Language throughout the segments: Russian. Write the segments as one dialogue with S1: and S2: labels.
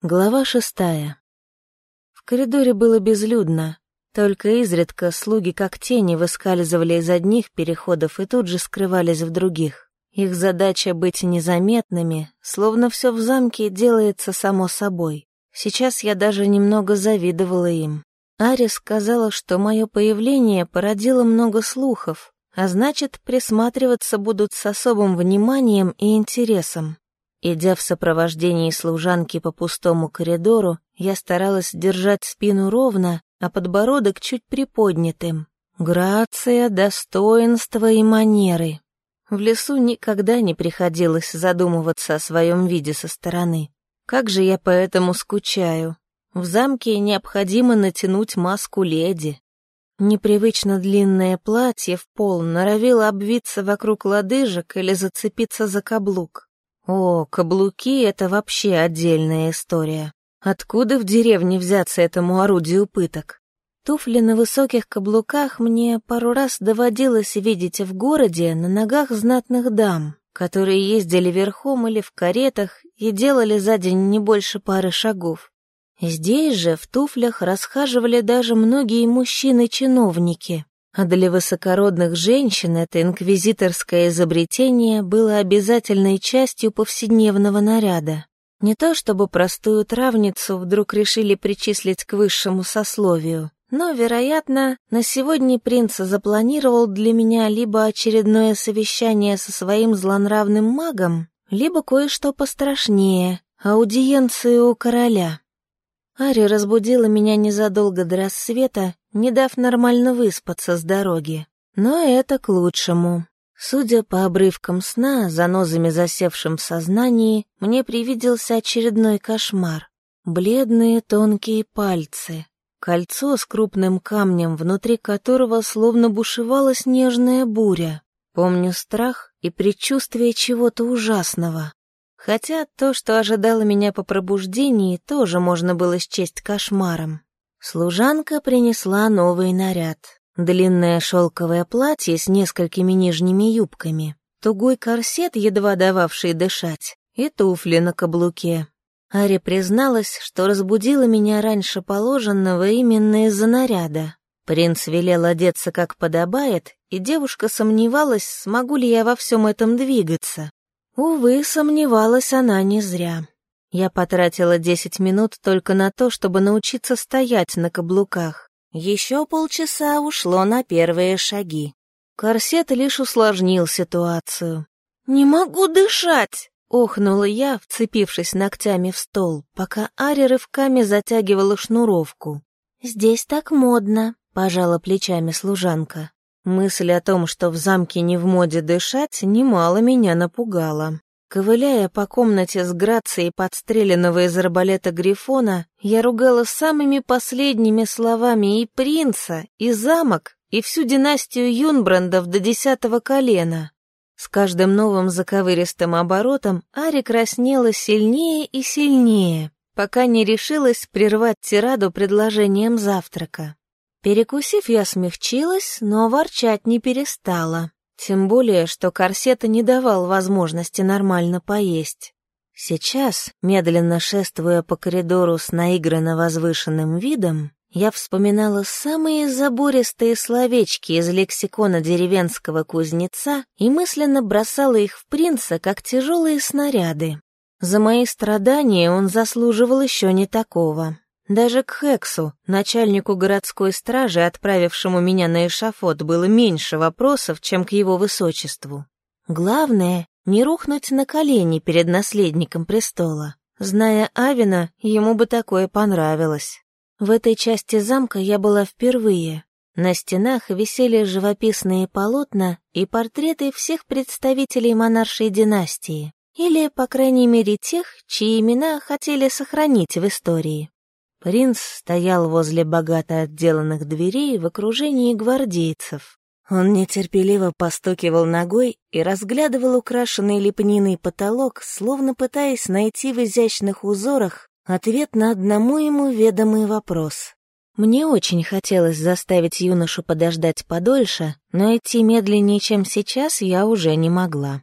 S1: Глава шестая. В коридоре было безлюдно. Только изредка слуги как тени выскальзывали из одних переходов и тут же скрывались в других. Их задача быть незаметными, словно все в замке делается само собой. Сейчас я даже немного завидовала им. Арис сказала, что мое появление породило много слухов, а значит, присматриваться будут с особым вниманием и интересом. Идя в сопровождении служанки по пустому коридору, я старалась держать спину ровно, а подбородок чуть приподнятым. Грация, достоинство и манеры. В лесу никогда не приходилось задумываться о своем виде со стороны. Как же я поэтому скучаю. В замке необходимо натянуть маску леди. Непривычно длинное платье в пол норовило обвиться вокруг лодыжек или зацепиться за каблук. О, каблуки — это вообще отдельная история. Откуда в деревне взяться этому орудию пыток? Туфли на высоких каблуках мне пару раз доводилось видеть в городе на ногах знатных дам, которые ездили верхом или в каретах и делали за день не больше пары шагов. Здесь же в туфлях расхаживали даже многие мужчины-чиновники, а для высокородных женщин это инквизиторское изобретение было обязательной частью повседневного наряда. Не то чтобы простую травницу вдруг решили причислить к высшему сословию, но, вероятно, на сегодня принц запланировал для меня либо очередное совещание со своим злонравным магом, либо кое-что пострашнее — аудиенцию у короля. Ари разбудила меня незадолго до рассвета, не дав нормально выспаться с дороги. Но это к лучшему. Судя по обрывкам сна, занозами засевшим в сознании, мне привиделся очередной кошмар. Бледные тонкие пальцы, кольцо с крупным камнем, внутри которого словно бушевала снежная буря. Помню страх и предчувствие чего-то ужасного. Хотя то, что ожидало меня по пробуждении, тоже можно было счесть кошмаром. Служанка принесла новый наряд. Длинное шелковое платье с несколькими нижними юбками, тугой корсет, едва дававший дышать, и туфли на каблуке. Ари призналась, что разбудила меня раньше положенного именно из-за наряда. Принц велел одеться как подобает, и девушка сомневалась, смогу ли я во всем этом двигаться. Увы, сомневалась она не зря. Я потратила десять минут только на то, чтобы научиться стоять на каблуках. Еще полчаса ушло на первые шаги. Корсет лишь усложнил ситуацию. «Не могу дышать!» — охнула я, вцепившись ногтями в стол, пока Ари рывками затягивала шнуровку. «Здесь так модно», — пожала плечами служанка. Мысль о том, что в замке не в моде дышать, немало меня напугала. Ковыляя по комнате с грацией подстреленного из арбалета Грифона, я ругала самыми последними словами и принца, и замок, и всю династию Юнбрандов до десятого колена. С каждым новым заковыристым оборотом Ари краснела сильнее и сильнее, пока не решилась прервать тираду предложением завтрака. Перекусив, я смягчилась, но ворчать не перестала. Тем более, что корсета не давал возможности нормально поесть. Сейчас, медленно шествуя по коридору с наигранно возвышенным видом, я вспоминала самые забористые словечки из лексикона деревенского кузнеца и мысленно бросала их в принца, как тяжелые снаряды. За мои страдания он заслуживал еще не такого. Даже к Хексу, начальнику городской стражи, отправившему меня на эшафот, было меньше вопросов, чем к его высочеству. Главное — не рухнуть на колени перед наследником престола. Зная Авина, ему бы такое понравилось. В этой части замка я была впервые. На стенах висели живописные полотна и портреты всех представителей монаршей династии, или, по крайней мере, тех, чьи имена хотели сохранить в истории. Принц стоял возле богато отделанных дверей в окружении гвардейцев. Он нетерпеливо постукивал ногой и разглядывал украшенный лепниной потолок, словно пытаясь найти в изящных узорах ответ на одному ему ведомый вопрос. Мне очень хотелось заставить юношу подождать подольше, но идти медленнее, чем сейчас, я уже не могла.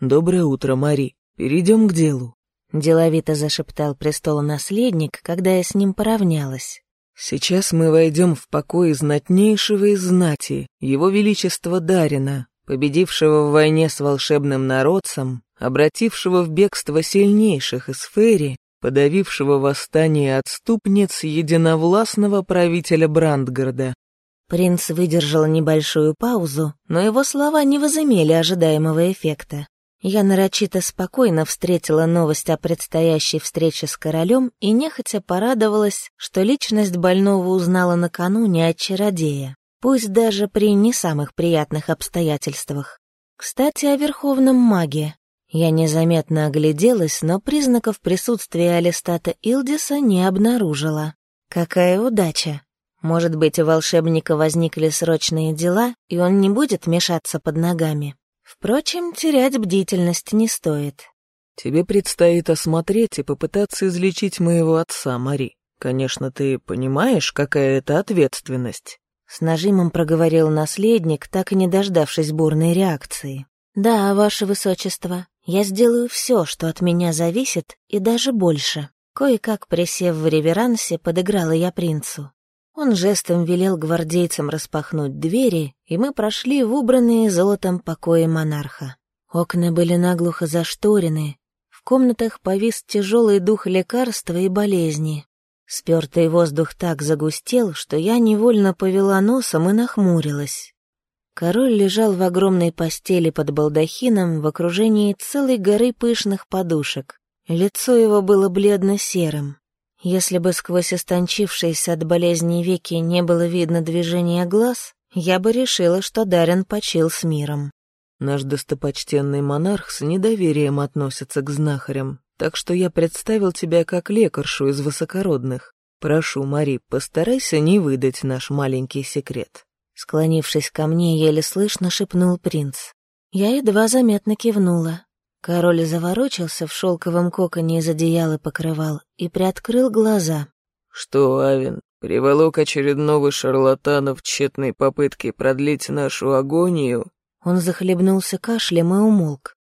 S2: «Доброе утро, Мари. Перейдем к делу».
S1: — деловито зашептал престолонаследник, когда я с ним поравнялась.
S2: «Сейчас мы войдем в покой знатнейшего из знати, его величества Дарина, победившего в войне с волшебным народцем, обратившего в бегство сильнейших из Ферри, подавившего восстание отступниц единовластного правителя Брандгарда.
S1: Принц выдержал небольшую паузу, но его слова не возымели ожидаемого эффекта. Я нарочито спокойно встретила новость о предстоящей встрече с королем и нехотя порадовалась, что личность больного узнала накануне от чародея, пусть даже при не самых приятных обстоятельствах. Кстати, о верховном маге. Я незаметно огляделась, но признаков присутствия Алистата Илдиса не обнаружила. Какая удача! Может быть, у волшебника возникли срочные дела, и он не будет мешаться под ногами. Впрочем, терять бдительность не стоит.
S2: «Тебе предстоит осмотреть и попытаться излечить моего отца, Мари. Конечно, ты понимаешь, какая это ответственность?»
S1: С нажимом проговорил наследник, так и не дождавшись бурной реакции. «Да, ваше высочество, я сделаю все, что от меня зависит, и даже больше». Кое-как присев в реверансе, подыграла я принцу. Он жестом велел гвардейцам распахнуть двери, и мы прошли в убранные золотом покои монарха. Окна были наглухо зашторены, в комнатах повис тяжелый дух лекарства и болезни. Спертый воздух так загустел, что я невольно повела носом и нахмурилась. Король лежал в огромной постели под балдахином в окружении целой горы пышных подушек. Лицо его было бледно-серым. Если бы сквозь истончившиеся от болезни веки не было видно движения глаз, я бы решила, что Дарин почил с миром.
S2: Наш достопочтенный монарх с недоверием относится к знахарям, так что я представил тебя как лекаршу из высокородных. Прошу, Мари, постарайся не выдать наш маленький секрет.
S1: Склонившись ко мне, еле слышно шепнул принц. Я едва заметно кивнула. Король заворочился в шелковом коконе из одеяла покрывал и приоткрыл глаза.
S2: «Что, Авен, приволок очередного шарлатана в тщетной попытке продлить нашу агонию?»
S1: Он захлебнулся кашлем и умолк.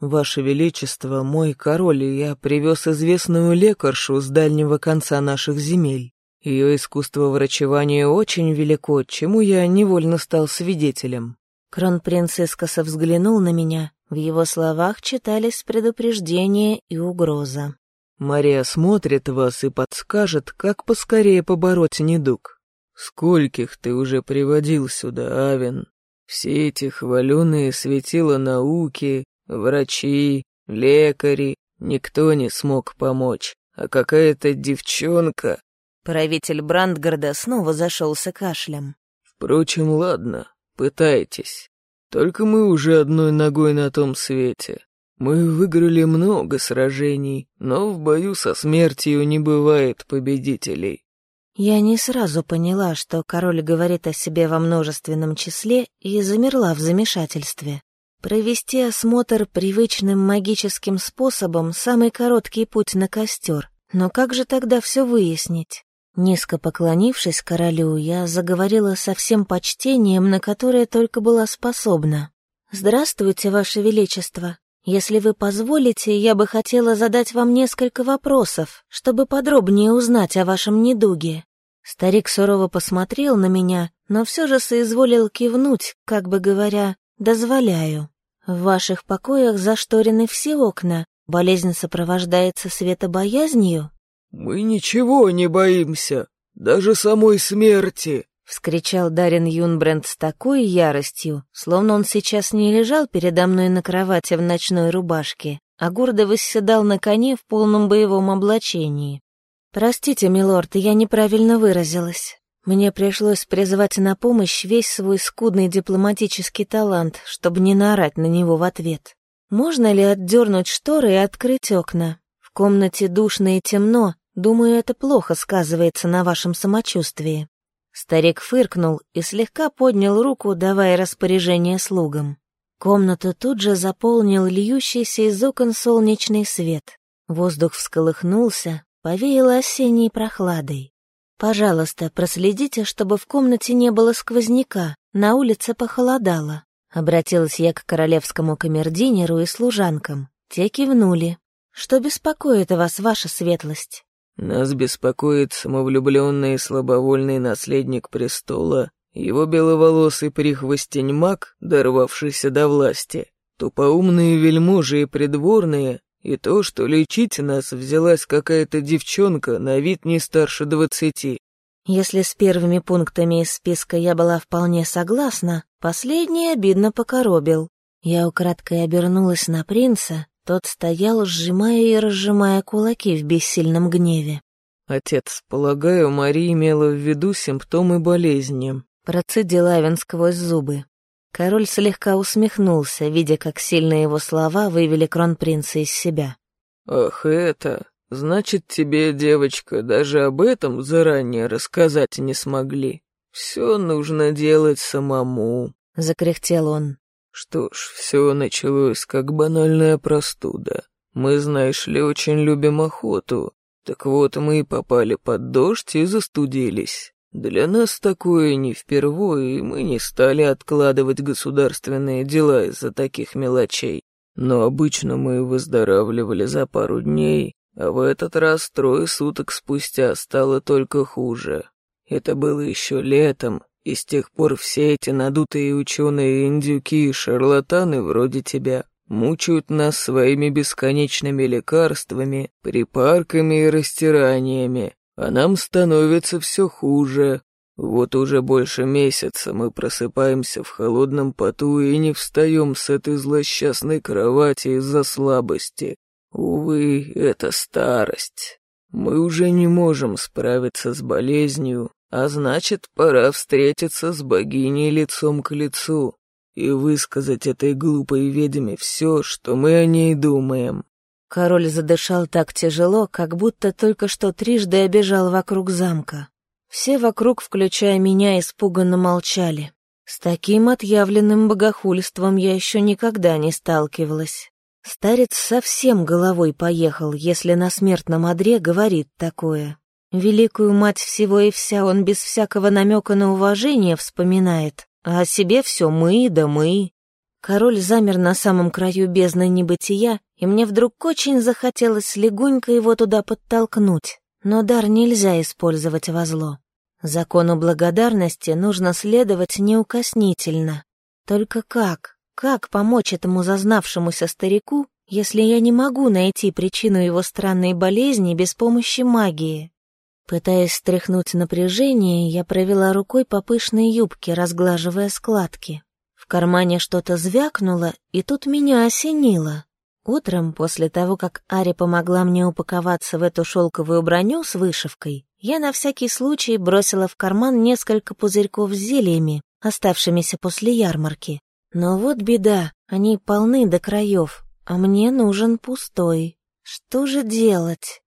S2: «Ваше Величество, мой король, я привез известную лекаршу с дальнего конца наших земель. Ее искусство врачевания очень велико, чему я невольно стал свидетелем.
S1: Кронпринц искоса взглянул на меня. В его словах читались предупреждение и угроза.
S2: «Мария смотрит вас и подскажет, как поскорее побороть недуг. Скольких ты уже приводил сюда, Авен? Все эти хваленые светила науки, врачи, лекари, никто не смог помочь, а какая-то девчонка
S1: Правитель Брандгарда снова зашелся кашлем.
S2: «Впрочем, ладно, пытайтесь. Только мы уже одной ногой на том свете. Мы выиграли много сражений, но в бою со смертью не бывает победителей».
S1: Я не сразу поняла, что король говорит о себе во множественном числе, и замерла в замешательстве. Провести осмотр привычным магическим способом — самый короткий путь на костер. Но как же тогда все выяснить? Низко поклонившись королю, я заговорила со всем почтением, на которое только была способна. «Здравствуйте, Ваше Величество. Если вы позволите, я бы хотела задать вам несколько вопросов, чтобы подробнее узнать о вашем недуге». Старик сурово посмотрел на меня, но все же соизволил кивнуть, как бы говоря, «дозволяю». «В ваших покоях зашторены все окна. Болезнь сопровождается светобоязнью?»
S2: «Мы ничего не боимся, даже самой смерти!»
S1: — вскричал Дарин Юнбренд с такой яростью, словно он сейчас не лежал передо мной на кровати в ночной рубашке, а гордо восседал на коне в полном боевом облачении. «Простите, милорд, я неправильно выразилась. Мне пришлось призвать на помощь весь свой скудный дипломатический талант, чтобы не наорать на него в ответ. Можно ли отдернуть шторы и открыть окна? В комнате душно и темно, Думаю, это плохо сказывается на вашем самочувствии». Старик фыркнул и слегка поднял руку, давая распоряжение слугам. Комнату тут же заполнил льющийся из окон солнечный свет. Воздух всколыхнулся, повеяло осенней прохладой. «Пожалуйста, проследите, чтобы в комнате не было сквозняка, на улице похолодало». Обратилась я к королевскому камердинеру и служанкам. Те кивнули. Что беспокоит вас, ваша светлость?»
S2: «Нас беспокоит самовлюбленный и слабовольный наследник престола, его беловолосый прихвостень маг, дорвавшийся до власти, тупоумные вельможи и придворные, и то, что лечить нас взялась какая-то девчонка на вид не старше двадцати.
S1: Если с первыми пунктами из списка я была вполне согласна, последний обидно покоробил. Я украдкой обернулась на принца, тот стоял, сжимая и разжимая кулаки в бессильном гневе.
S2: «Отец, полагаю, Мария имела в виду симптомы болезни», —
S1: процедил Авен сквозь зубы. Король слегка усмехнулся, видя, как сильно его слова вывели кронпринца из себя.
S2: «Ах, это... Значит, тебе, девочка, даже об этом заранее рассказать не смогли. Все нужно делать самому», —
S1: закряхтел он.
S2: «Что ж, все началось как банальная простуда. Мы, знаешь ли, очень любим охоту. Так вот, мы попали под дождь и застудились. Для нас такое не впервые, и мы не стали откладывать государственные дела из-за таких мелочей. Но обычно мы выздоравливали за пару дней, а в этот раз трое суток спустя стало только хуже. Это было еще летом, и с тех пор все эти надутые ученые индюки и шарлатаны вроде тебя мучают нас своими бесконечными лекарствами, припарками и растираниями, а нам становится все хуже. Вот уже больше месяца мы просыпаемся в холодном поту и не встаем с этой злосчастной кровати из-за слабости. Увы, это старость. Мы уже не можем справиться с болезнью, а значит, пора встретиться с богиней лицом к лицу и высказать этой глупой ведьме все, что мы о ней думаем.
S1: Король задышал так тяжело, как будто только что трижды обежал вокруг замка. Все вокруг, включая меня, испуганно молчали. С таким отъявленным богохульством я еще никогда не сталкивалась. Старец совсем головой поехал, если на смертном одре говорит такое. Великую мать всего и вся он без всякого намека на уважение вспоминает, а о себе все мы да мы. Король замер на самом краю бездны небытия, и мне вдруг очень захотелось легонько его туда подтолкнуть. Но дар нельзя использовать во зло. Закону благодарности нужно следовать неукоснительно. Только как? Как помочь этому зазнавшемуся старику, если я не могу найти причину его странной болезни без помощи магии? Пытаясь стряхнуть напряжение, я провела рукой по пышной юбке, разглаживая складки кармане что-то звякнуло, и тут меня осенило. Утром, после того, как Ари помогла мне упаковаться в эту шелковую броню с вышивкой, я на всякий случай бросила в карман несколько пузырьков с зельями, оставшимися после ярмарки. Но вот беда, они полны до краев, а мне нужен пустой. Что же делать?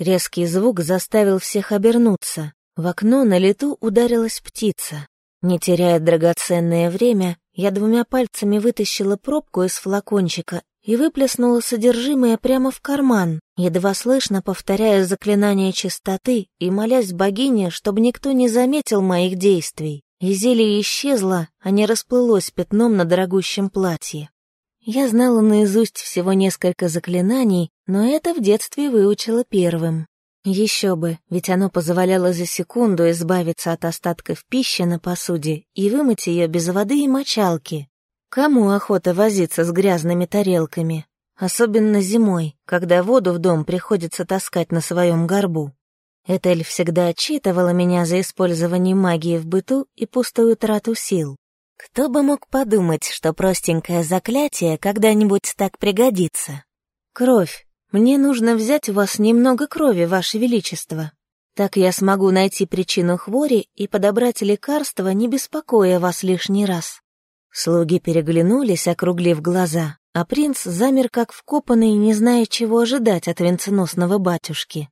S1: Резкий звук заставил всех обернуться. В окно на лету ударилась птица. Не теряя драгоценное время, я двумя пальцами вытащила пробку из флакончика и выплеснула содержимое прямо в карман, едва слышно повторяя заклинание чистоты и молясь богине, чтобы никто не заметил моих действий. И зелье исчезло, а не расплылось пятном на дорогущем платье. Я знала наизусть всего несколько заклинаний, но это в детстве выучила первым. Еще бы, ведь оно позволяло за секунду избавиться от остатков пищи на посуде и вымыть ее без воды и мочалки. Кому охота возиться с грязными тарелками? Особенно зимой, когда воду в дом приходится таскать на своем горбу. Этель всегда отчитывала меня за использование магии в быту и пустую трату сил. Кто бы мог подумать, что простенькое заклятие когда-нибудь так пригодится? Кровь, мне нужно взять у вас немного крови, Ваше Величество. Так я смогу найти причину хвори и подобрать лекарство, не беспокоя вас лишний раз». Слуги переглянулись, округлив глаза, а принц замер как вкопанный, не зная, чего ожидать от венценосного батюшки.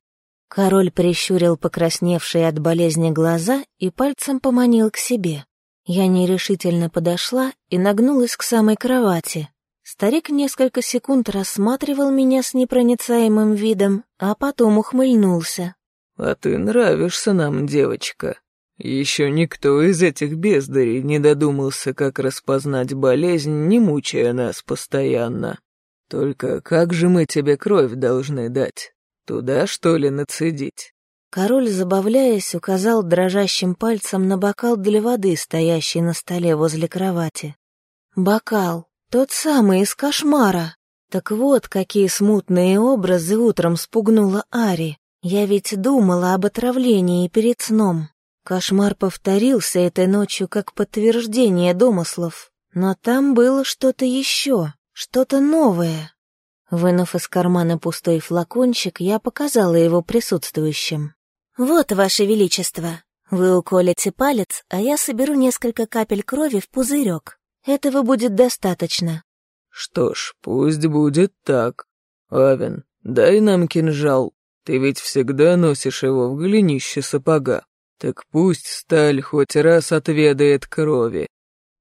S1: Король прищурил покрасневшие от болезни глаза и пальцем поманил к себе. Я нерешительно подошла и нагнулась к самой кровати, Старик несколько секунд рассматривал меня с непроницаемым видом, а потом ухмыльнулся.
S2: «А ты нравишься нам, девочка. Еще никто из этих бездарей не додумался, как распознать болезнь, не мучая нас постоянно». Только как же мы тебе кровь должны дать? Туда, что ли, нацедить?»
S1: Король, забавляясь, указал дрожащим пальцем на бокал для воды, стоящий на столе возле кровати. Бокал, тот самый из кошмара. Так вот, какие смутные образы утром спугнула Ари. Я ведь думала об отравлении перед сном. Кошмар повторился этой ночью как подтверждение домыслов. Но там было что-то еще, что-то новое. Вынув из кармана пустой флакончик, я показала его присутствующим. «Вот, Ваше Величество, вы уколите палец, а я соберу несколько капель крови в пузырек. Этого будет достаточно».
S2: «Что ж, пусть будет так. Авен, дай нам кинжал. Ты ведь всегда носишь его в голенище сапога. Так пусть сталь хоть раз отведает крови».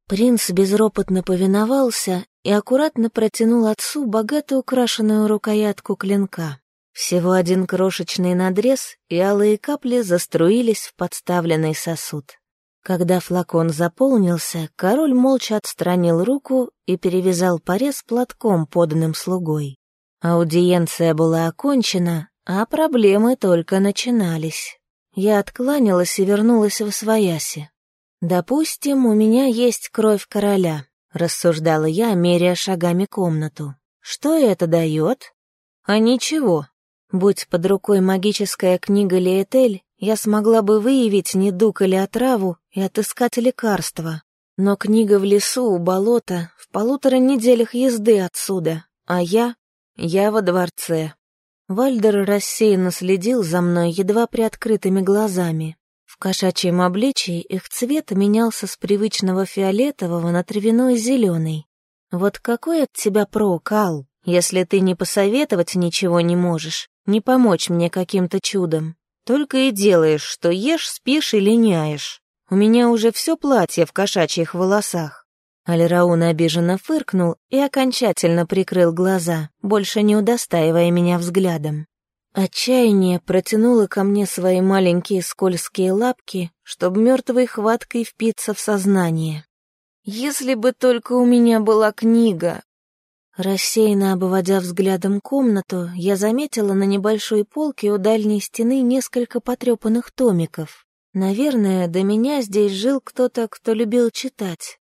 S1: Принц безропотно повиновался и аккуратно протянул отцу богато украшенную рукоятку клинка. Всего один крошечный надрез, и алые капли заструились в подставленный сосуд. Когда флакон заполнился, король молча отстранил руку и перевязал порез платком, поданным слугой. Аудиенция была окончена, а проблемы только начинались. Я откланялась и вернулась в свояси. «Допустим, у меня есть кровь короля», — рассуждала я, меряя шагами комнату. «Что это дает?» «А ничего. Будь под рукой магическая книга Леэтель, я смогла бы выявить недуг или отраву и отыскать лекарство. Но книга в лесу у болота, в полутора неделях езды отсюда, а я... я во дворце. Вальдер рассеянно следил за мной едва приоткрытыми глазами. В кошачьем обличии их цвет менялся с привычного фиолетового на травяной зеленый. Вот какой от тебя прок, Ал, если ты не посоветовать ничего не можешь, не помочь мне каким-то чудом. Только и делаешь, что ешь, спишь и линяешь. У меня уже все платье в кошачьих волосах». Алираун обиженно фыркнул и окончательно прикрыл глаза, больше не удостаивая меня взглядом. Отчаяние протянуло ко мне свои маленькие скользкие лапки, чтобы мертвой хваткой впиться в сознание. «Если бы только у меня была книга!» Рассеянно обводя взглядом комнату, я заметила на небольшой полке у дальней стены несколько потрепанных томиков. Наверное, до меня здесь жил кто-то, кто любил читать.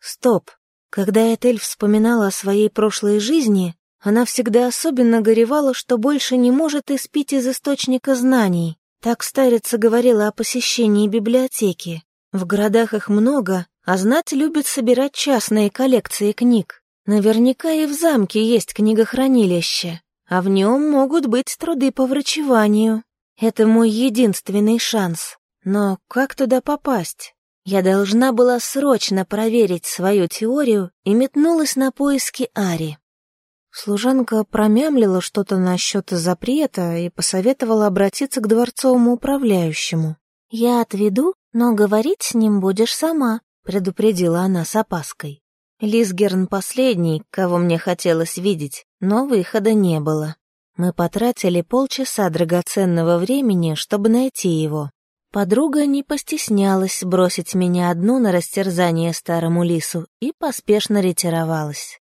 S1: Стоп. Когда Этель вспоминала о своей прошлой жизни, она всегда особенно горевала, что больше не может испить из источника знаний. Так старица говорила о посещении библиотеки. В городах их много, а знать любит собирать частные коллекции книг. Наверняка и в замке есть книгохранилище, а в нем могут быть труды по врачеванию. Это мой единственный шанс. Но как туда попасть? Я должна была срочно проверить свою теорию и метнулась на поиски Ари. Служанка промямлила что-то насчет запрета и посоветовала обратиться к дворцовому управляющему. «Я отведу, но говорить с ним будешь сама», — предупредила она с опаской. Лисгерн последний, кого мне хотелось видеть, но выхода не было. Мы потратили полчаса драгоценного времени, чтобы найти его. Подруга не постеснялась бросить меня одну на растерзание старому лису и поспешно ретировалась.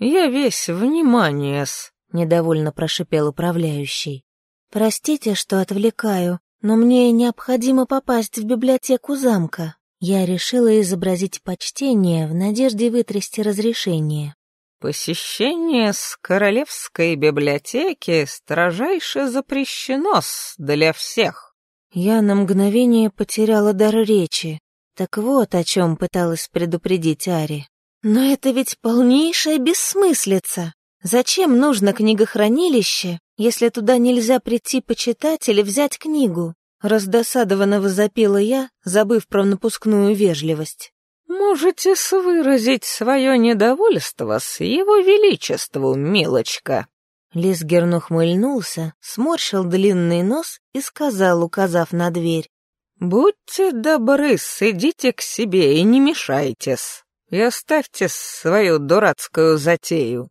S2: «Я весь внимание-с», —
S1: недовольно прошипел управляющий. «Простите, что отвлекаю, но мне необходимо попасть в библиотеку замка». Я решила изобразить почтение в надежде вытрясти разрешение.
S2: «Посещение с королевской библиотеки строжайше запрещено для всех».
S1: Я на мгновение потеряла дар речи. Так вот о чем пыталась предупредить Ари. Но это ведь полнейшая бессмыслица. Зачем нужно книгохранилище, если туда нельзя прийти почитать или взять книгу? Раздосадованно возопила я, забыв про напускную вежливость.
S2: «Можете выразить свое недовольство с его величеством, милочка».
S1: Лисгерн ухмыльнулся, сморщил длинный нос и сказал, указав на дверь.
S2: «Будьте добры, сидите к себе и не мешайтесь, и оставьте свою дурацкую затею».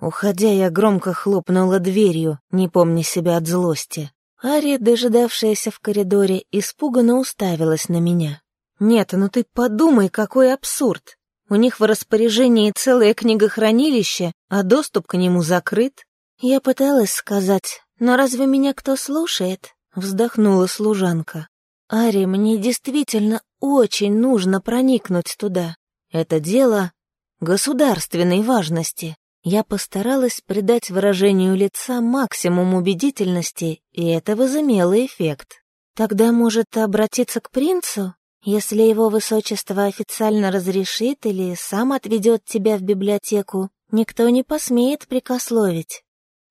S1: Уходя, я громко хлопнула дверью, не помня себя от злости. Ари, дожидавшаяся в коридоре, испуганно уставилась на меня. «Нет, ну ты подумай, какой абсурд! У них в распоряжении целое книгохранилище, а доступ к нему закрыт. Я пыталась сказать, но разве меня кто слушает? Вздохнула служанка. Ари, мне действительно очень нужно проникнуть туда. Это дело государственной важности. Я постаралась придать выражению лица максимум убедительности, и это возымело эффект. Тогда, может, обратиться к принцу? Если его высочество официально разрешит или сам отведет тебя в библиотеку, никто не посмеет прикословить.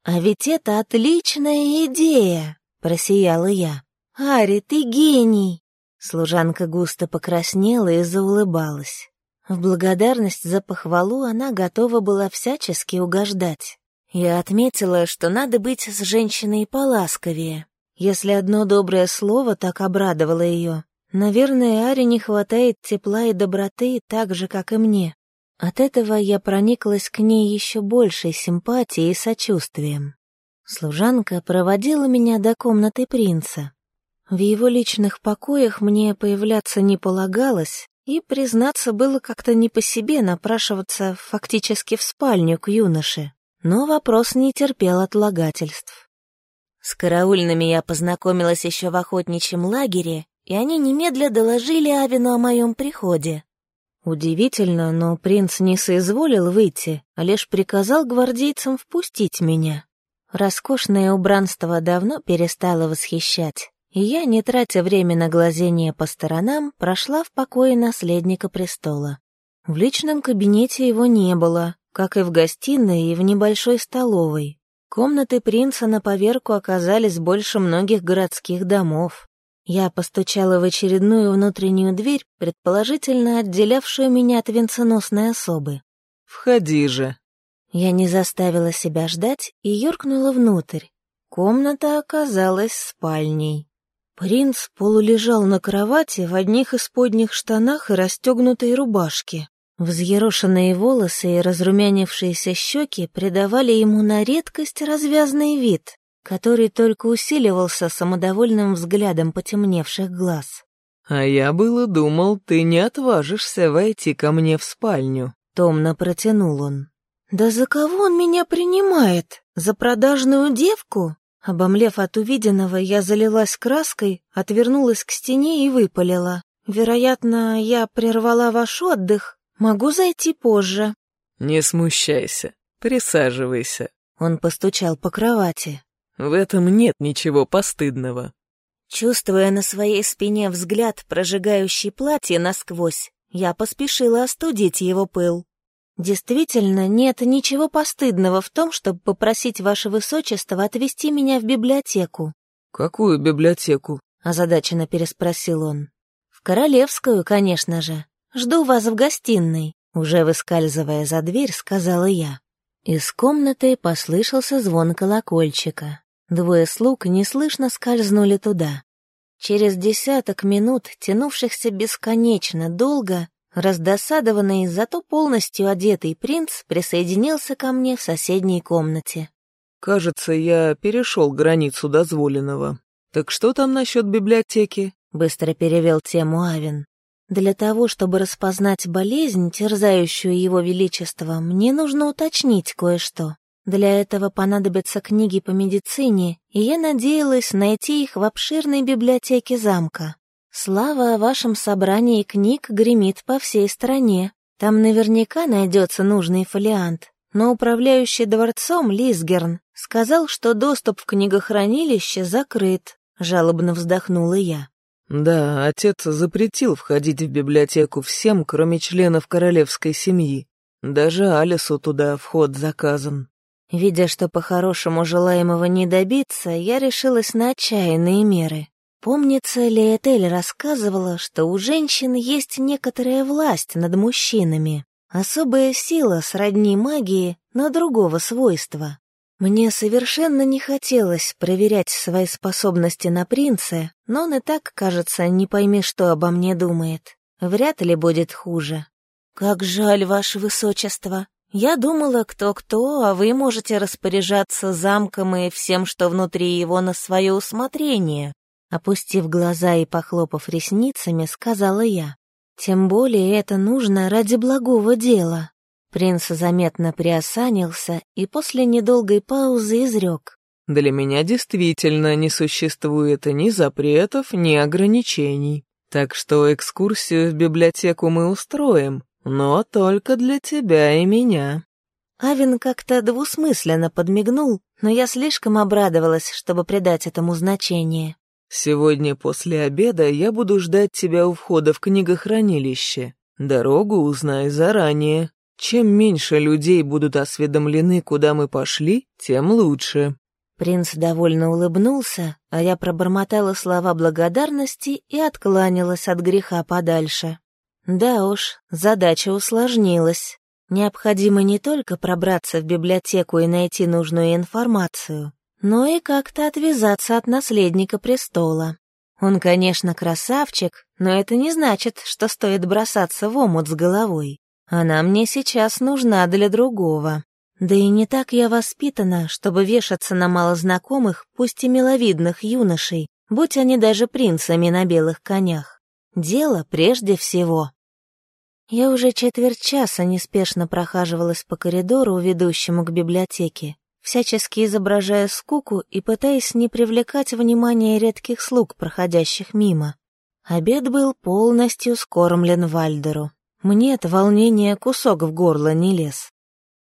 S1: А ведь это отличная идея, просияла я. Ари, ты гений. Служанка густо покраснела и заулыбалась. В благодарность за похвалу она готова была всячески угождать. Я отметила, что надо быть с женщиной поласковее. Если одно доброе слово так обрадовало ее, Наверное, Аре не хватает тепла и доброты так же, как и мне. От этого я прониклась к ней еще большей симпатией и сочувствием. Служанка проводила меня до комнаты принца. В его личных покоях мне появляться не полагалось, и, признаться, было как-то не по себе напрашиваться фактически в спальню к юноше. Но вопрос не терпел отлагательств. С караульными я познакомилась еще в охотничьем лагере и они немедля доложили Авину о моем приходе. Удивительно, но принц не соизволил выйти, а лишь приказал гвардейцам впустить меня. Роскошное убранство давно перестало восхищать, и я, не тратя время на глазение по сторонам, прошла в покое наследника престола. В личном кабинете его не было, как и в гостиной и в небольшой столовой. Комнаты принца на поверку оказались больше многих городских домов. Я постучала в очередную внутреннюю дверь, предположительно отделявшую меня от венценосной особы.
S2: «Входи же».
S1: Я не заставила себя ждать и юркнула внутрь. Комната оказалась спальней. Принц полулежал на кровати в одних исподних штанах и расстегнутой рубашке. Взъерошенные волосы и разрумянившиеся щеки придавали ему на редкость развязный вид который только усиливался самодовольным взглядом потемневших глаз.
S2: «А я было думал, ты не отважишься войти ко мне в спальню», — томно протянул он.
S1: «Да за кого он меня принимает? За продажную девку?» Обомлев от увиденного, я залилась краской, отвернулась к стене и выпалила. «Вероятно, я прервала ваш отдых. Могу зайти позже».
S2: «Не смущайся, присаживайся».
S1: Он постучал по кровати.
S2: В этом нет ничего постыдного.
S1: Чувствуя на своей спине взгляд, прожигающий платье насквозь, я поспешила остудить его пыл. Действительно, нет ничего постыдного в том, чтобы попросить ваше высочество отвезти меня в библиотеку.
S2: Какую библиотеку?
S1: озадаченно переспросил он. В королевскую, конечно же. Жду вас в гостиной, уже выскальзывая за дверь, сказала я. Из комнаты послышался звон колокольчика. Двое слуг неслышно скользнули туда. Через десяток минут, тянувшихся бесконечно долго, раздосадованный, зато полностью одетый принц присоединился ко мне в соседней комнате.
S2: «Кажется, я перешел границу дозволенного. Так что там насчет библиотеки?»
S1: — быстро перевел тему Авен. «Для того, чтобы распознать болезнь, терзающую его величество, мне нужно уточнить кое-что. Для этого понадобятся книги по медицине, и я надеялась найти их в обширной библиотеке замка. Слава о вашем собрании книг гремит по всей стране. Там наверняка найдется нужный фолиант. Но управляющий дворцом Лисгерн сказал, что доступ в книгохранилище закрыт. Жалобно вздохнула я.
S2: Да, отец запретил входить в библиотеку всем, кроме членов королевской семьи. Даже Алису туда вход заказан.
S1: Видя, что по-хорошему желаемого не добиться, я решилась на отчаянные меры. Помнится, Леэтель рассказывала, что у женщин есть некоторая власть над мужчинами, особая сила сродни магии, но другого свойства. Мне совершенно не хотелось проверять свои способности на принца, но он и так, кажется, не пойми, что обо мне думает. Вряд ли будет хуже. «Как жаль, ваше высочество!» Я думала, кто-кто, а вы можете распоряжаться замком и всем, что внутри его, на свое усмотрение. Опустив глаза и похлопав ресницами, сказала я. Тем более это нужно ради благого дела. Принц заметно приосанился и после недолгой паузы изрек.
S2: «Для меня действительно не существует ни запретов, ни ограничений. Так что экскурсию в библиотеку мы устроим, но только для тебя и меня».
S1: Авин как-то двусмысленно подмигнул, но я слишком обрадовалась, чтобы придать этому значение.
S2: «Сегодня после обеда я буду ждать тебя у входа в книгохранилище. Дорогу узнай заранее. Чем меньше людей будут осведомлены, куда мы пошли, тем лучше».
S1: Принц довольно улыбнулся, а я пробормотала слова благодарности и откланялась от греха подальше. Да уж, задача усложнилась. Необходимо не только пробраться в библиотеку и найти нужную информацию, но и как-то отвязаться от наследника престола. Он, конечно, красавчик, но это не значит, что стоит бросаться в омут с головой. Она мне сейчас нужна для другого. Да и не так я воспитана, чтобы вешаться на малознакомых, пусть и миловидных юношей, будь они даже принцами на белых конях. Дело прежде всего. Я уже четверть часа неспешно прохаживалась по коридору, ведущему к библиотеке, всячески изображая скуку и пытаясь не привлекать внимание редких слуг, проходящих мимо. Обед был полностью скормлен Вальдеру. Мне это волнение кусок в горло не лез.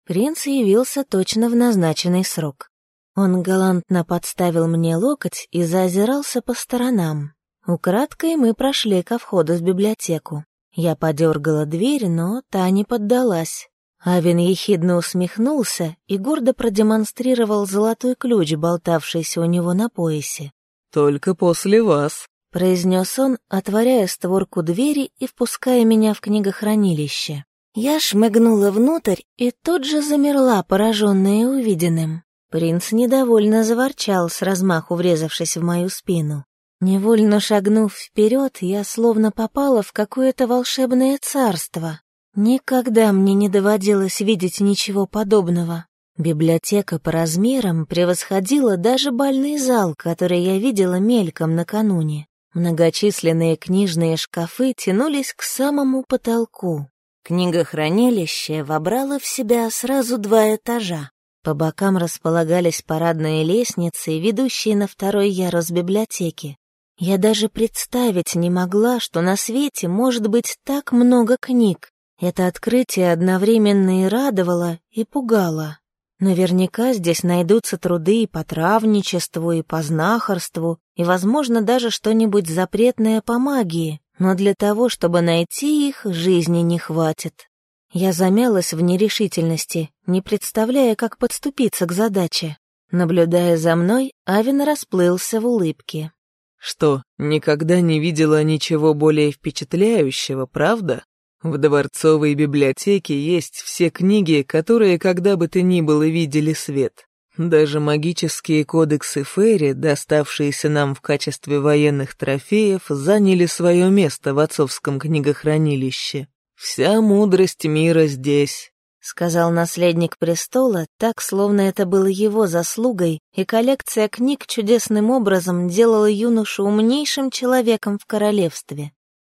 S1: Принц явился точно в назначенный срок. Он галантно подставил мне локоть и заозирался по сторонам. Украдкой мы прошли ко входу в библиотеку. Я подергала дверь, но та не поддалась. Авин ехидно усмехнулся и гордо продемонстрировал золотой ключ, болтавшийся у него на поясе.
S2: «Только после вас», —
S1: произнес он, отворяя створку двери и впуская меня в книгохранилище. Я шмыгнула внутрь и тут же замерла, пораженная увиденным. Принц недовольно заворчал, с размаху врезавшись в мою спину. Невольно шагнув вперед, я словно попала в какое-то волшебное царство. Никогда мне не доводилось видеть ничего подобного. Библиотека по размерам превосходила даже бальный зал, который я видела мельком накануне. Многочисленные книжные шкафы тянулись к самому потолку. Книгохранилище вобрало в себя сразу два этажа. По бокам располагались парадные лестницы, ведущие на второй ярус библиотеки. Я даже представить не могла, что на свете может быть так много книг. Это открытие одновременно и радовало, и пугало. Наверняка здесь найдутся труды и по травничеству, и по знахарству, и, возможно, даже что-нибудь запретное по магии, но для того, чтобы найти их, жизни не хватит. Я замялась в нерешительности, не представляя, как подступиться к задаче. Наблюдая за мной, Авин расплылся в улыбке.
S2: «Что, никогда не видела ничего более впечатляющего, правда?» В дворцовой библиотеке есть все книги, которые когда бы то ни было видели свет. Даже магические кодексы Ферри, доставшиеся нам в качестве военных трофеев, заняли свое место в отцовском книгохранилище. Вся мудрость мира здесь.
S1: — сказал наследник престола, так, словно это было его заслугой, и коллекция книг чудесным образом делала юношу умнейшим человеком в королевстве.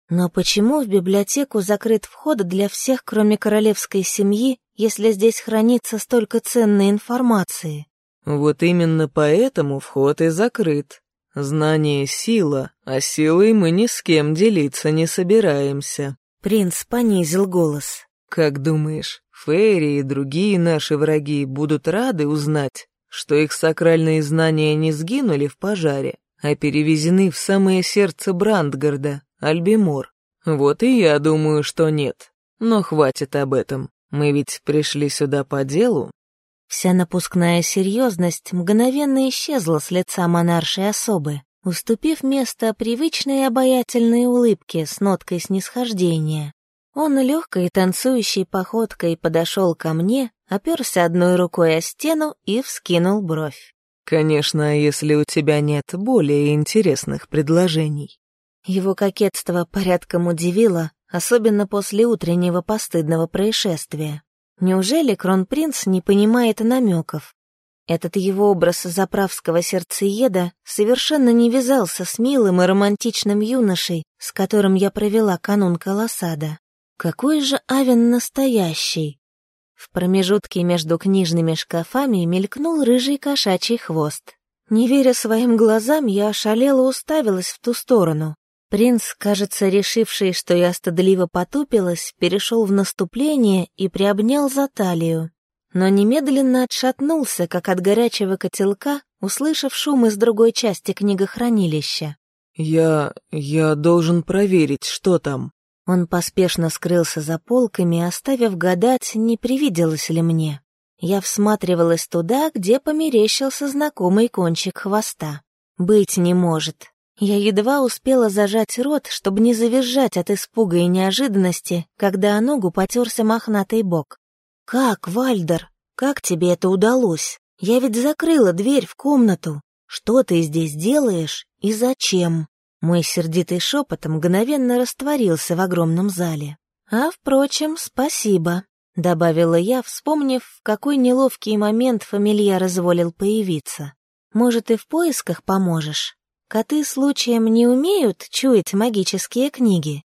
S1: Но почему в библиотеку закрыт вход для всех, кроме королевской семьи, если здесь хранится столько ценной информации?
S2: Вот именно поэтому вход и закрыт. Знание — сила, а силой мы ни с кем делиться не собираемся.
S1: Принц понизил голос.
S2: Как думаешь, Фейри и другие наши враги будут рады узнать, что их сакральные знания не сгинули в пожаре, а перевезены в самое сердце Брандгарда, Альбимор. Вот и я думаю, что нет. Но хватит об этом. Мы ведь пришли сюда по делу.
S1: Вся напускная серьезность мгновенно исчезла с лица монаршей особы, уступив место привычной обаятельной улыбке с ноткой снисхождения. Он легкой танцующей походкой подошел ко мне, оперся одной рукой о стену и вскинул бровь.
S2: «Конечно, если у тебя нет более интересных предложений».
S1: Его кокетство порядком удивило, особенно после утреннего постыдного происшествия. Неужели кронпринц не понимает намеков? Этот его образ заправского сердцееда совершенно не вязался с милым и романтичным юношей, с которым я провела канун Колосада. Какой же Авен настоящий? В промежутке между книжными шкафами мелькнул рыжий кошачий хвост. Не веря своим глазам, я ошалела уставилась в ту сторону. Принц, кажется, решивший, что я стыдливо потупилась, перешел в наступление и приобнял за талию но немедленно отшатнулся, как от горячего котелка, услышав шум из другой части книгохранилища.
S2: «Я... я должен проверить, что там».
S1: Он поспешно скрылся за полками, оставив гадать, не привиделось ли мне. Я всматривалась туда, где померещился знакомый кончик хвоста. Быть не может. Я едва успела зажать рот, чтобы не завизжать от испуга и неожиданности, когда о ногу потерся мохнатый бок. «Как, Вальдер? Как тебе это удалось? Я ведь закрыла дверь в комнату. Что ты здесь делаешь и зачем?» Мой сердитый шепот мгновенно растворился в огромном зале. «А, впрочем, спасибо», — добавила я, вспомнив, в какой неловкий момент фамильяр изволил появиться. «Может, и в поисках поможешь? Коты случаем не умеют чуять магические книги?»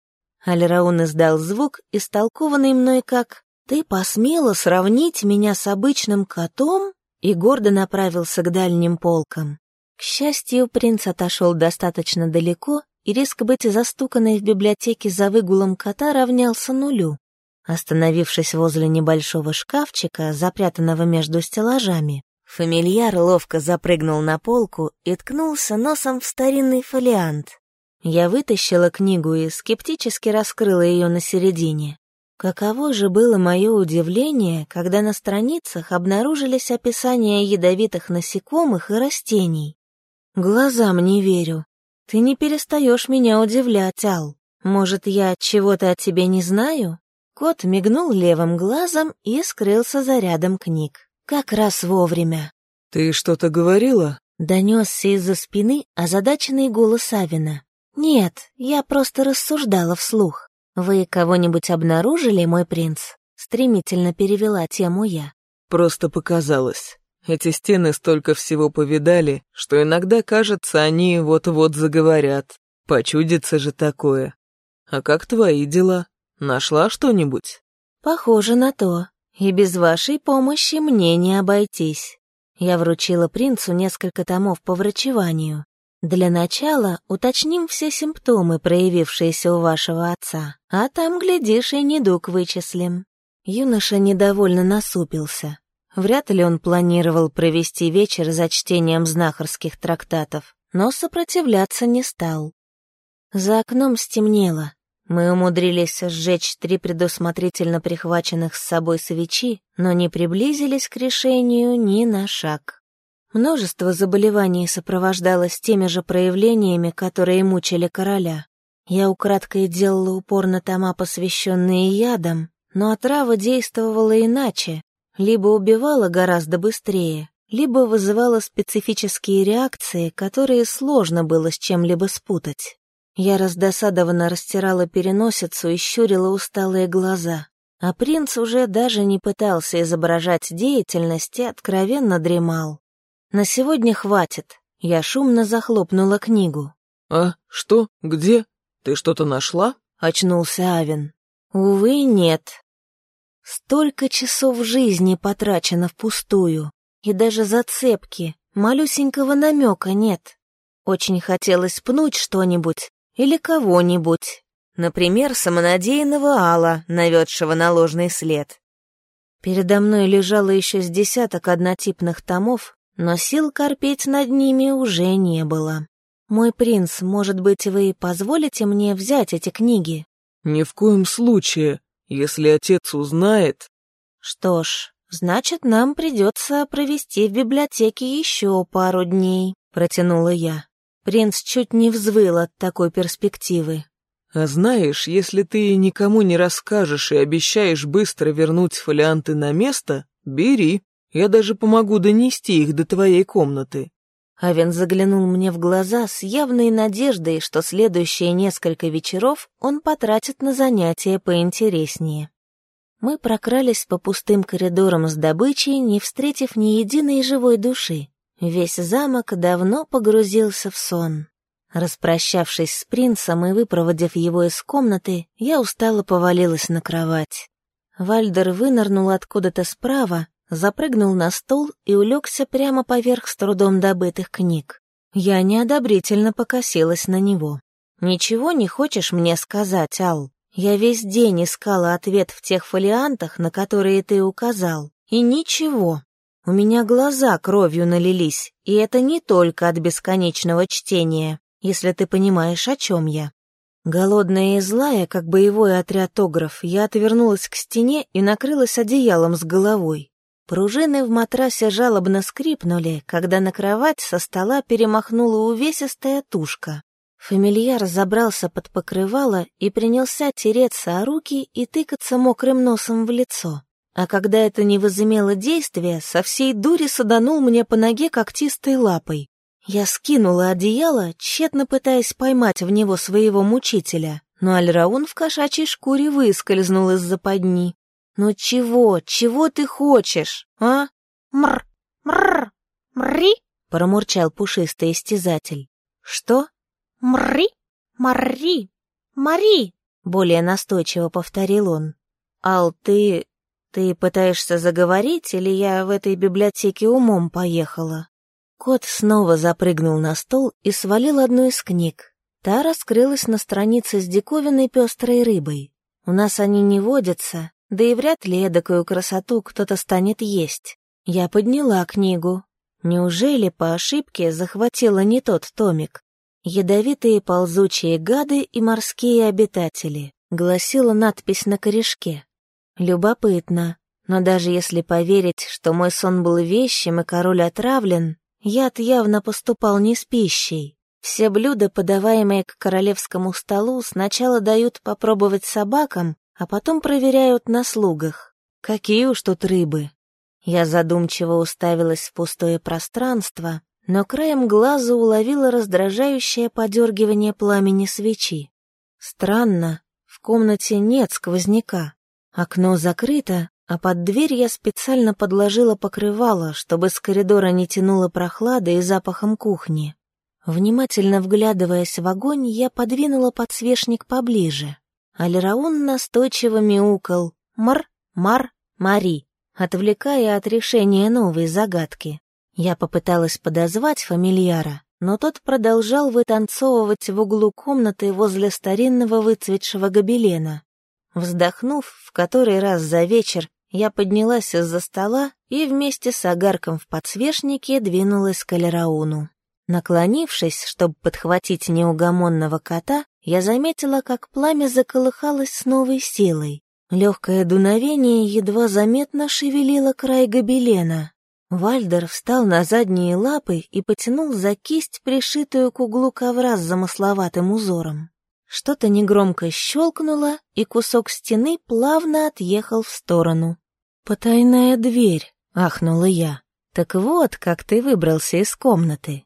S1: Альраун издал звук, истолкованный мной как «Ты посмела сравнить меня с обычным котом?» и гордо направился к дальним полкам. К счастью, принц отошел достаточно далеко, и риск быть застуканной в библиотеке за выгулом кота равнялся нулю. Остановившись возле небольшого шкафчика, запрятанного между стеллажами, фамильяр ловко запрыгнул на полку и ткнулся носом в старинный фолиант. Я вытащила книгу и скептически раскрыла ее на середине. Каково же было мое удивление, когда на страницах обнаружились описания ядовитых насекомых и растений. Глазам не верю. Ты не перестаешь меня удивлять, Ал. Может, я чего-то от тебя не знаю? Кот мигнул левым глазом и скрылся за рядом книг. Как раз вовремя.
S2: «Ты что-то говорила?»
S1: Донесся из-за спины озадаченный голос Авина. «Нет, я просто рассуждала вслух. «Вы кого-нибудь обнаружили, мой принц?» Стремительно перевела тему я.
S2: «Просто показалось. Эти стены столько всего повидали, что иногда, кажется, они вот-вот заговорят. Почудится же такое. А как твои дела? Нашла что-нибудь?»
S1: «Похоже на то. И без вашей помощи мне не обойтись». Я вручила принцу несколько томов по врачеванию. Для начала уточним все симптомы, проявившиеся у вашего отца, а там, глядишь, и недуг вычислим». Юноша недовольно насупился. Вряд ли он планировал провести вечер за чтением знахарских трактатов, но сопротивляться не стал. За окном стемнело. Мы умудрились сжечь три предусмотрительно прихваченных с собой свечи, но не приблизились к решению ни на шаг. Множество заболеваний сопровождалось теми же проявлениями, которые мучили короля. Я украдкой делала упор на тома, посвященные ядам, но отрава действовала иначе, либо убивала гораздо быстрее, либо вызывала специфические реакции, которые сложно было с чем-либо спутать. Я раздосадованно растирала переносицу и щурила усталые глаза, а принц уже даже не пытался изображать деятельность и откровенно дремал. На сегодня хватит. Я шумно захлопнула книгу.
S2: «А, что? Где? Ты что-то нашла?»
S1: — очнулся Авен. «Увы, нет. Столько часов жизни потрачено впустую, и даже зацепки, малюсенького намека нет. Очень хотелось пнуть что-нибудь или кого-нибудь, например, самонадеянного Алла, наведшего на ложный след. Передо мной лежало еще с десяток однотипных томов, но сил корпеть над ними уже не было. «Мой принц, может быть, вы позволите мне взять эти книги?»
S2: «Ни в коем случае, если отец узнает...»
S1: «Что ж, значит, нам придется провести в библиотеке еще пару дней», — протянула я. Принц чуть не взвыл от такой перспективы.
S2: «А знаешь, если ты никому не расскажешь и обещаешь быстро вернуть фолианты на место, бери». Я даже помогу донести их до твоей комнаты».
S1: Авен заглянул мне в глаза с явной надеждой, что следующие несколько вечеров он потратит на занятия поинтереснее. Мы прокрались по пустым коридорам с добычей, не встретив ни единой живой души. Весь замок давно погрузился в сон. Распрощавшись с принцем и выпроводив его из комнаты, я устало повалилась на кровать. Вальдер вынырнул откуда-то справа, запрыгнул на стол и улегся прямо поверх с трудом добытых книг. Я неодобрительно покосилась на него. «Ничего не хочешь мне сказать, Ал? Я весь день искала ответ в тех фолиантах, на которые ты указал, и ничего. У меня глаза кровью налились, и это не только от бесконечного чтения если ты понимаешь, о чем я. Голодная и злая, как боевой отряд огров, я отвернулась к стене и накрылась одеялом с головой. Пружины в матрасе жалобно скрипнули, когда на кровать со стола перемахнула увесистая тушка. Фамильяр забрался под покрывало и принялся тереться о руки и тыкаться мокрым носом в лицо. А когда это не возымело действия, со всей дури саданул мне по ноге когтистой лапой. Я скинула одеяло, тщетно пытаясь поймать в него своего мучителя, но Альраун в кошачьей шкуре выскользнул из западни. «Ну чего, чего ты хочешь, а?»
S3: «Мр, мр, мри!»
S1: — промурчал пушистый истязатель. «Что?»
S3: «Мри, мари, мари!»
S1: — более настойчиво повторил он. «Ал, ты... ты пытаешься заговорить, или я в этой библиотеке умом поехала?» Кот снова запрыгнул на стол и свалил одну из книг. Та раскрылась на странице с диковинной пестрой рыбой. У нас они не водятся, да и вряд ли эдакую красоту кто-то станет есть. Я подняла книгу. Неужели по ошибке захватила не тот томик? «Ядовитые ползучие гады и морские обитатели», — гласила надпись на корешке. Любопытно, но даже если поверить, что мой сон был вещим и король отравлен, Яд явно поступал не с пищей. Все блюда, подаваемые к королевскому столу, сначала дают попробовать собакам, а потом проверяют на слугах. Какие уж тут рыбы. Я задумчиво уставилась в пустое пространство, но краем глаза уловила раздражающее подергивание пламени свечи. Странно, в комнате нет сквозняка. Окно закрыто, а под дверь я специально подложила покрывало, чтобы с коридора не тянуло прохладой и запахом кухни. Внимательно вглядываясь в огонь, я подвинула подсвечник поближе. Алираун настойчиво мяукал «Мар, мар, мари», отвлекая от решения новой загадки. Я попыталась подозвать фамильяра, но тот продолжал вытанцовывать в углу комнаты возле старинного выцветшего гобелена. Вздохнув в который раз за вечер, я поднялась из-за стола и вместе с огарком в подсвечнике двинулась к Алирауну. Наклонившись, чтобы подхватить неугомонного кота, я заметила, как пламя заколыхалось с новой силой. Легкое дуновение едва заметно шевелило край гобелена. Вальдер встал на задние лапы и потянул за кисть, пришитую к углу ковра с замысловатым узором. Что-то негромко щелкнуло, и кусок стены плавно отъехал в сторону. «Потайная дверь», — ахнула я. «Так вот, как ты выбрался из комнаты».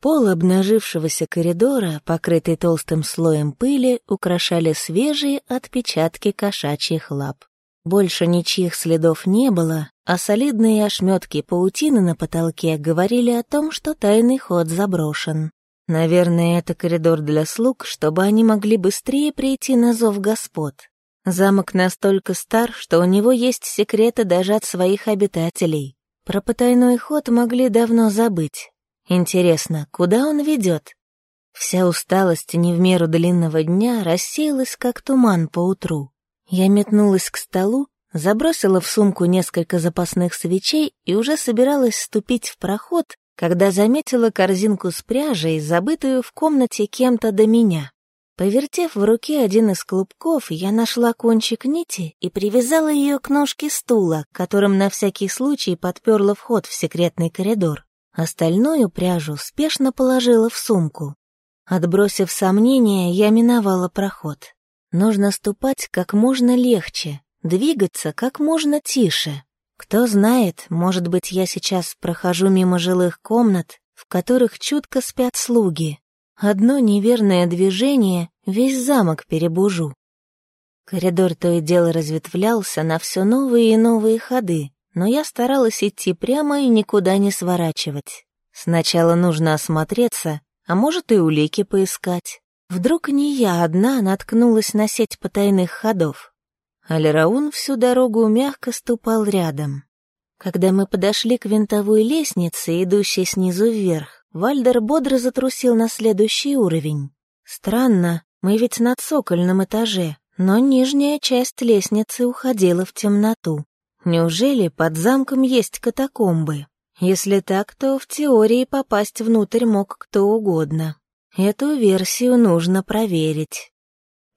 S1: Пол обнажившегося коридора, покрытый толстым слоем пыли, украшали свежие отпечатки кошачьих лап. Больше ничьих следов не было, а солидные ошметки паутины на потолке говорили о том, что тайный ход заброшен. Наверное, это коридор для слуг, чтобы они могли быстрее прийти на зов господ. Замок настолько стар, что у него есть секреты даже от своих обитателей. Про потайной ход могли давно забыть. Интересно, куда он ведет? Вся усталость не в меру длинного дня рассеялась, как туман по утру. Я метнулась к столу, забросила в сумку несколько запасных свечей и уже собиралась ступить в проход, когда заметила корзинку с пряжей, забытую в комнате кем-то до меня. Повертев в руке один из клубков, я нашла кончик нити и привязала ее к ножке стула, которым на всякий случай подперла вход в секретный коридор. Остальную пряжу спешно положила в сумку. Отбросив сомнения, я миновала проход. Нужно ступать как можно легче, двигаться как можно тише. Кто знает, может быть, я сейчас прохожу мимо жилых комнат, в которых чутко спят слуги, Одно неверное движение, весь замок перебужу. Коридор то и дело разветвлялся на все новые и новые ходы, но я старалась идти прямо и никуда не сворачивать. Сначала нужно осмотреться, а может и улики поискать. Вдруг не я одна наткнулась на сеть потайных ходов. Алираун всю дорогу мягко ступал рядом. Когда мы подошли к винтовой лестнице, идущей снизу вверх, Вальдер бодро затрусил на следующий уровень. Странно, мы ведь на цокольном этаже, но нижняя часть лестницы уходила в темноту. Неужели под замком есть катакомбы? Если так, то в теории попасть внутрь мог кто угодно. Эту версию нужно проверить.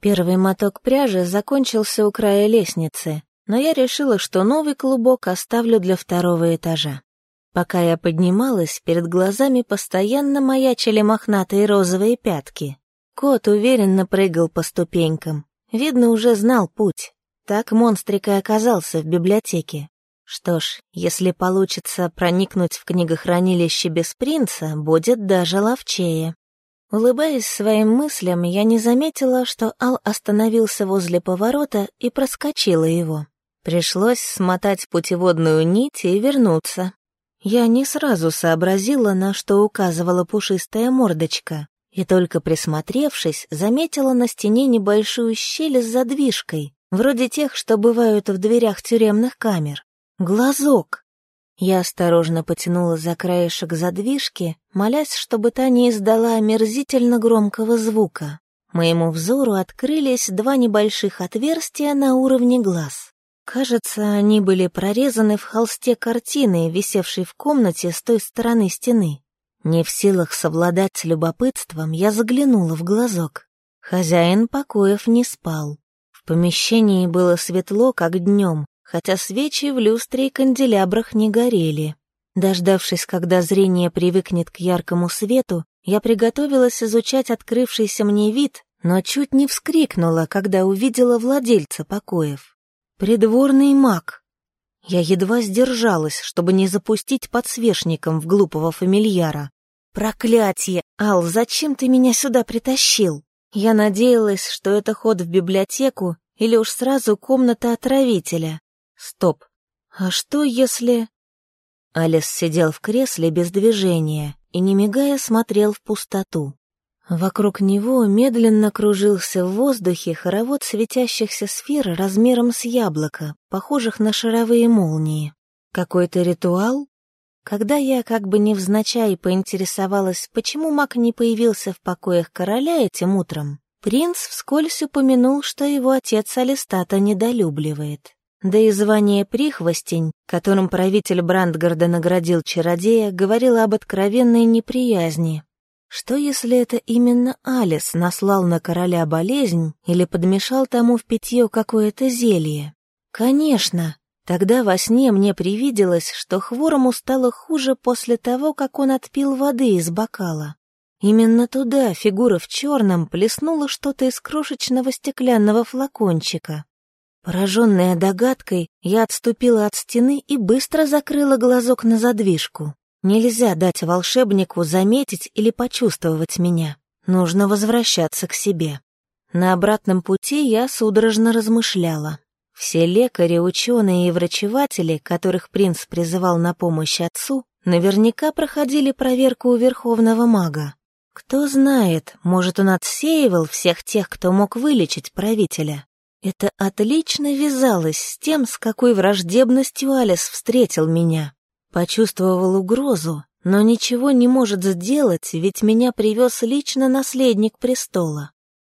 S1: Первый моток пряжи закончился у края лестницы, но я решила, что новый клубок оставлю для второго этажа. Пока я поднималась, перед глазами постоянно маячили мохнатые розовые пятки. Кот уверенно прыгал по ступенькам. Видно, уже знал путь. Так монстрик и оказался в библиотеке. Что ж, если получится проникнуть в книгохранилище без принца, будет даже ловчее. Улыбаясь своим мыслям, я не заметила, что Ал остановился возле поворота и проскочила его. Пришлось смотать путеводную нить и вернуться. Я не сразу сообразила, на что указывала пушистая мордочка, и только присмотревшись, заметила на стене небольшую щель с задвижкой, вроде тех, что бывают в дверях тюремных камер. Глазок! Я осторожно потянула за краешек задвижки, молясь, чтобы та не издала омерзительно громкого звука. Моему взору открылись два небольших отверстия на уровне глаз. Кажется, они были прорезаны в холсте картины, висевшей в комнате с той стороны стены. Не в силах совладать с любопытством, я заглянула в глазок. Хозяин покоев не спал. В помещении было светло, как днем, хотя свечи в люстре и канделябрах не горели. Дождавшись, когда зрение привыкнет к яркому свету, я приготовилась изучать открывшийся мне вид, но чуть не вскрикнула, когда увидела владельца покоев. Придворный маг. Я едва сдержалась, чтобы не запустить подсвечником в глупого фамильяра. Проклятие! Ал, зачем ты меня сюда притащил? Я надеялась, что это ход в библиотеку или уж сразу комната отравителя. Стоп. А что если... Алис сидел в кресле без движения и, не мигая, смотрел в пустоту. Вокруг него медленно кружился в воздухе хоровод светящихся сфер размером с яблоко, похожих на шаровые молнии. Какой-то ритуал? Когда я как бы невзначай поинтересовалась, почему маг не появился в покоях короля этим утром, принц вскользь упомянул, что его отец Алистата недолюбливает. Да и звание «прихвостень», которым правитель Брандгарда наградил чародея, говорило об откровенной неприязни, что если это именно Алис наслал на короля болезнь или подмешал тому в питье какое-то зелье? Конечно, тогда во сне мне привиделось, что хворому стало хуже после того, как он отпил воды из бокала. Именно туда фигура в черном плеснула что-то из крошечного стеклянного флакончика. Пораженная догадкой, я отступила от стены и быстро закрыла глазок на задвижку. Нельзя дать волшебнику заметить или почувствовать меня. Нужно возвращаться к себе. На обратном пути я судорожно размышляла. Все лекари, ученые и врачеватели, которых принц призывал на помощь отцу, наверняка проходили проверку у верховного мага. Кто знает, может, он отсеивал всех тех, кто мог вылечить правителя. Это отлично вязалось с тем, с какой враждебностью Алис встретил меня. Почувствовал угрозу, но ничего не может сделать, ведь меня привез лично наследник престола.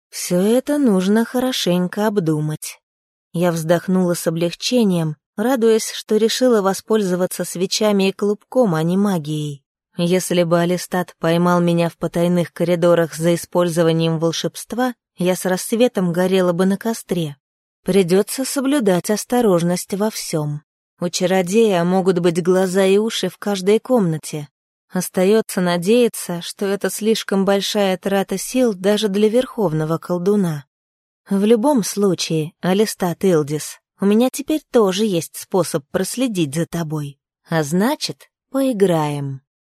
S1: Все это нужно хорошенько обдумать. Я вздохнула с облегчением, радуясь, что решила воспользоваться свечами и клубком, а не магией. Если бы Алистат поймал меня в потайных коридорах за использованием волшебства, я с рассветом горела бы на костре. Придется соблюдать осторожность во всем. У чародея могут быть глаза и уши в каждой комнате. Остается надеяться, что это слишком большая трата сил даже для верховного колдуна. В любом случае, Алистат Илдис, у меня теперь тоже есть способ проследить за тобой. А значит, поиграем.